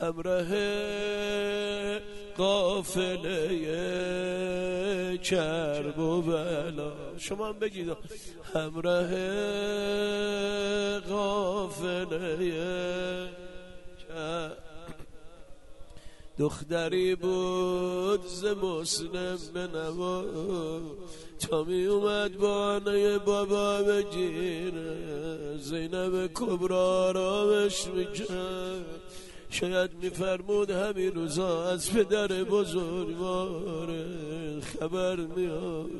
همراه قافله کرب و بلا. شما هم بگید. همراه قافله دختری بود ز مسلم بنوا تا می اومد بانه بابا بگیره. زینب کبرا رامش می‌کرد شاید میفرمود همین روزا از پدر بزرگوار خبر میاد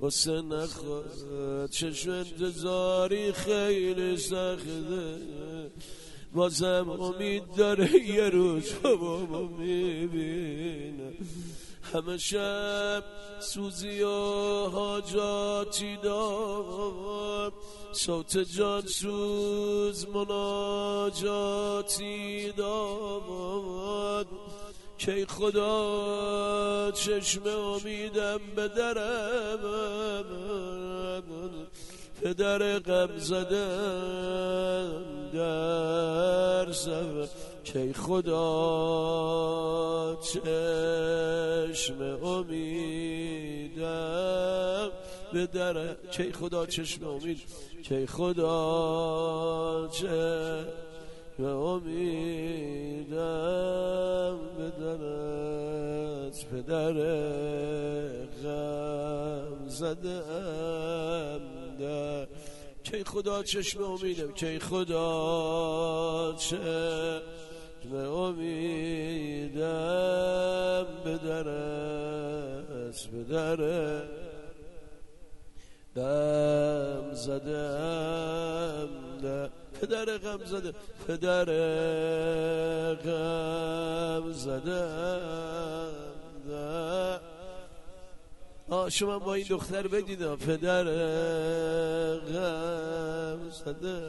واسه نخواد چشم انتظاری خیلی سخته. بازم امید داره یه روز بابا می‌بینه. همه شب سوزی و حاجاتی داد صوت جان سوز مناجاتی داد که خدا چشم امیدم به درم پدر غم زدم در سفر که خدا چشم امیدم به در که خدا چشم امید. که خدا چشم امیدم به درت پدر غم زدم در خدا چشم امیدم. که خدا چشم امیدم به درست به در غم زدم پدر غم زده پدر غم زدم. آه شما با این دختر بدید پدر غم زده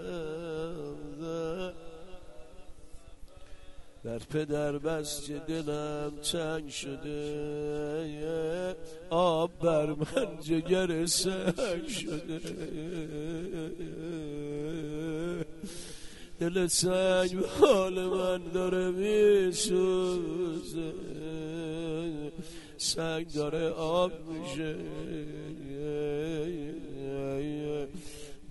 در پدر بس که دلم چنگ شده. آب بر من جگر سنگ شده. دل سنگ حال من داره میسوزه. سنگ داره آب میشه.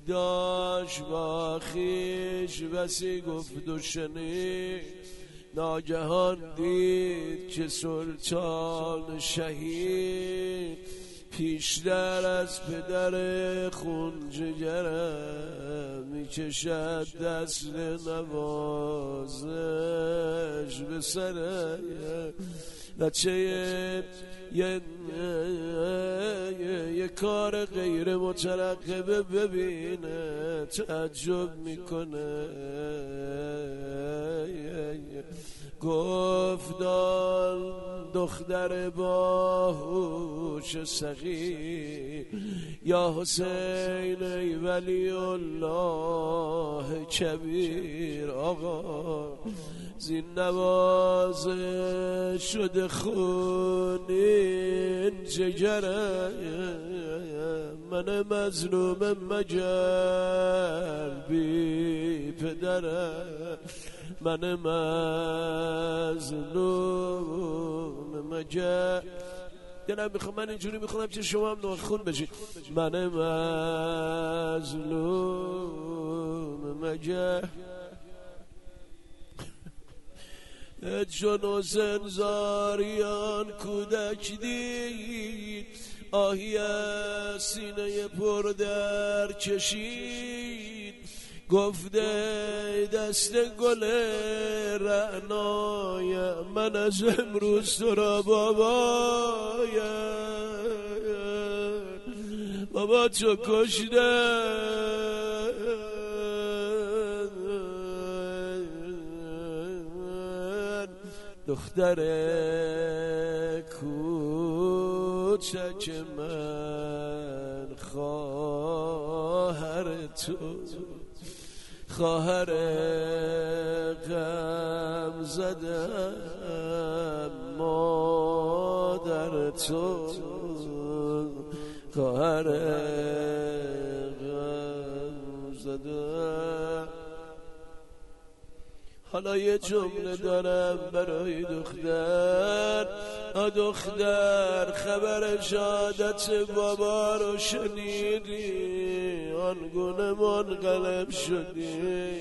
داشت با خیش بسی گفت و شنید. ناگهان دید که سلطان شهید پیشتر از پدر خون جگرم می‌کشد دست نوازش به سر بچه یه, یه, کار غیر مترقبه ببینه تعجب می‌کنه. گفتان دختر باهوش سخی یا حسین ای ولی الله کبیر. آقا زین نوازه شده خونین جگره من مظلوم مگر بی پدره من مظلوم مگر دلم می‌خوام من اینجوری می‌خونم که شما هم ناخون بشید من مظلوم مگر چون و زاریان کودک دید. آهی سینه پر در کشید گفته دست گل رعنای من از امروز تو را بابای. بابا تو کشده دختر کوچک من خواهر تو خواهر غم زدم مادر تو خواهر غم زدم. حالا یه جمله دارم برای دختر. دختر خبر شادت بابا رو شنیدی؟ آنگونه منقلب شدی؟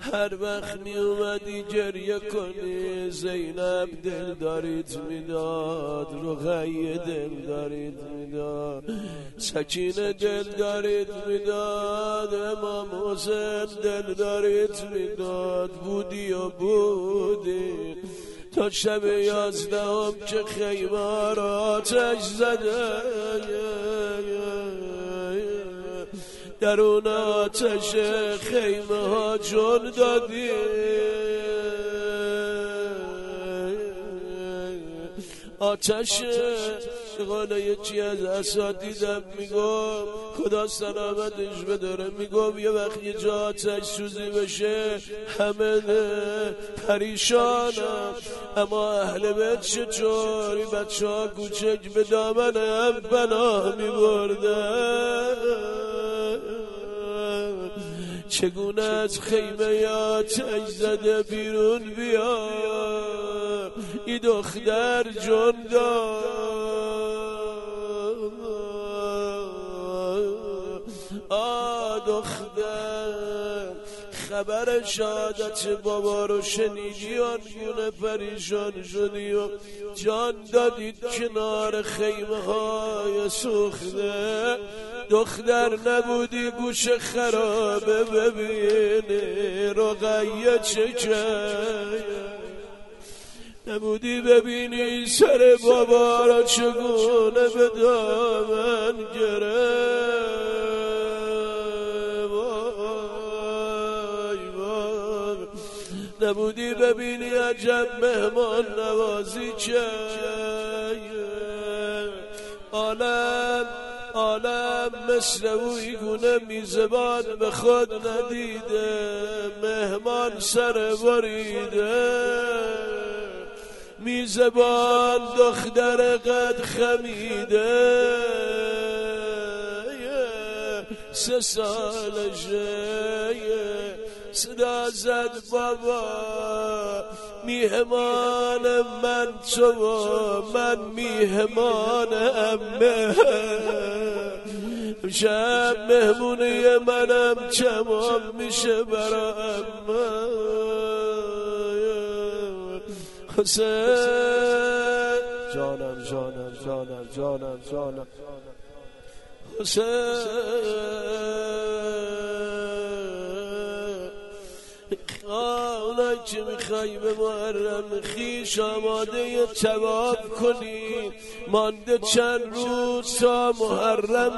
هر وقت می اومدی گریه کنی؟ زینب دل دارید می‌داد رقیه دل دارید می‌داد سکینه دل دارید می‌داد امام حسین دل دارید می‌داد بودی و بودی؟ تا شب یازدهم که را آتش زده. در اون آتش خیمه ها جون دادی. آتش قال یکی از اساتیدم میگم خدا سلامتش بداره. میگم یه وقت یه جا آتش سوزی بشه همه پریشانم اما اهل بیت چطوری بچه ها کوچک به دامنم بنا میبردن. چگونه از خیمه آتش زده بیرون بیا ای دختر جون خبر شادت بابا رو شنیدی آنگونه پریشان شدی و جان دادید کنار خیمه های سوخته؟ دختر نبودی گوش خرابه ببینی رقیه چه نبودی ببینی سر بابا را چگونه به دامن گره عجب مهمان نوازی چه عالم عالم مثل اوی گونه میزبان به خود ندیده. مهمان سر بریده میزبان دختر قد خمیده. سه سالشه. صدا زد بابا. میهمان من تو من میهمان امه شب مهمونی منم تمام میشه برا امه حسین. جانم جانم جانم جانم جانم. حسین. که می‌خوای به محرم خیش آماده تواب کنی. مانده چند روز تا محرم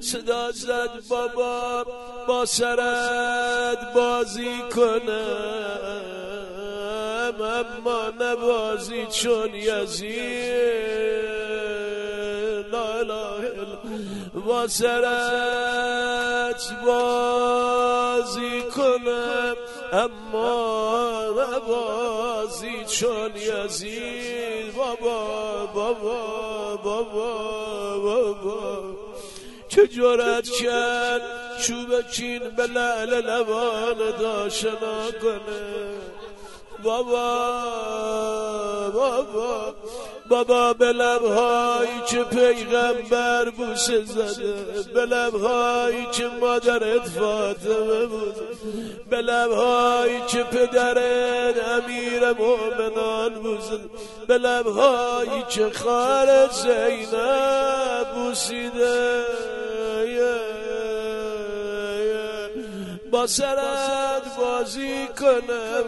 صدا زد بابا با سرد بازی کنم اما نبازی چون یزید. سرت بازی کنم اما نبازی چون یزید. بابا بابا بابا بابا. چه جرأت کرد چوب چین به لعل لبان داشنا کنه؟ بابا بابا. بابا به لبهایی که پیغمبر بوسه زده به لبهایی که مادرت فاطمه بود به لبهایی که پدرت امیر مؤمنان بود به لبهایی که خارج زینب بوسیده. با سرت بازی کنم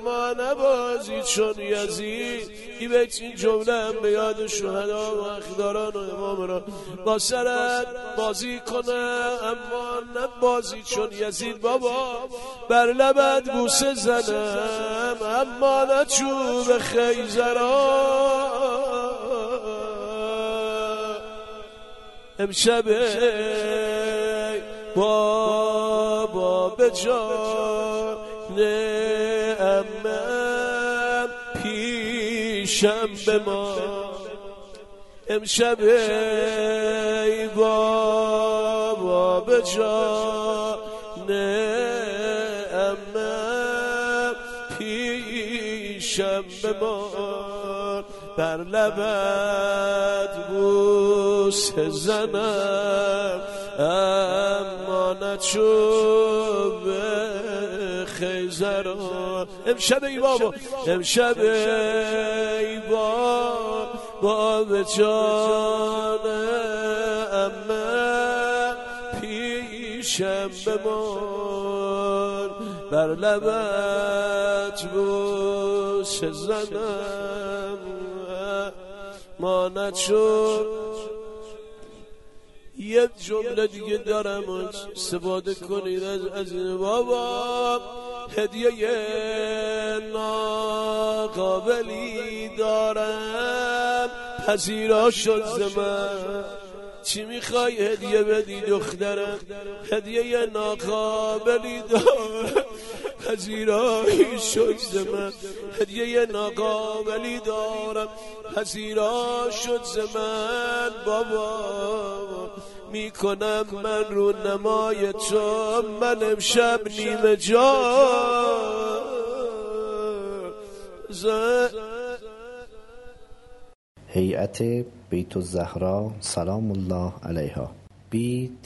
اما نبازی چون یزید. ای بیت این جمله هم به یاد شهدا و اخداران و امام را. با سرت بازی کنم اما نبازی چون یزید بابا بر لبت بوسه زنم اما نچوب خیزرا امشب بابا به جان امم پیشم به ما. امشب ای بابا با به جان امه پیشم بمان بر لبت بوس زنم اما نچوب خیزران امشب ای بابا امشب ای بابا با به جان امه پیشم بمان بر لبت بوس زنم. ماند شد یه جمله دیگه دارم استفاده کنید از از بابا. هدیه ناقابلی دارم. پذیرا شد زمان چی می‌خوای هدیه بدی دخترم؟ هدیه ناقابلی دارم. پذیرایی شد زمن هدیه ناقابلی دارم. پذیرا شد زمن بابا. می‌کنم من رو نمای تو. من امشب نیمه جا. هیئت بیت الزهرا سلام الله علیها. Btz.ir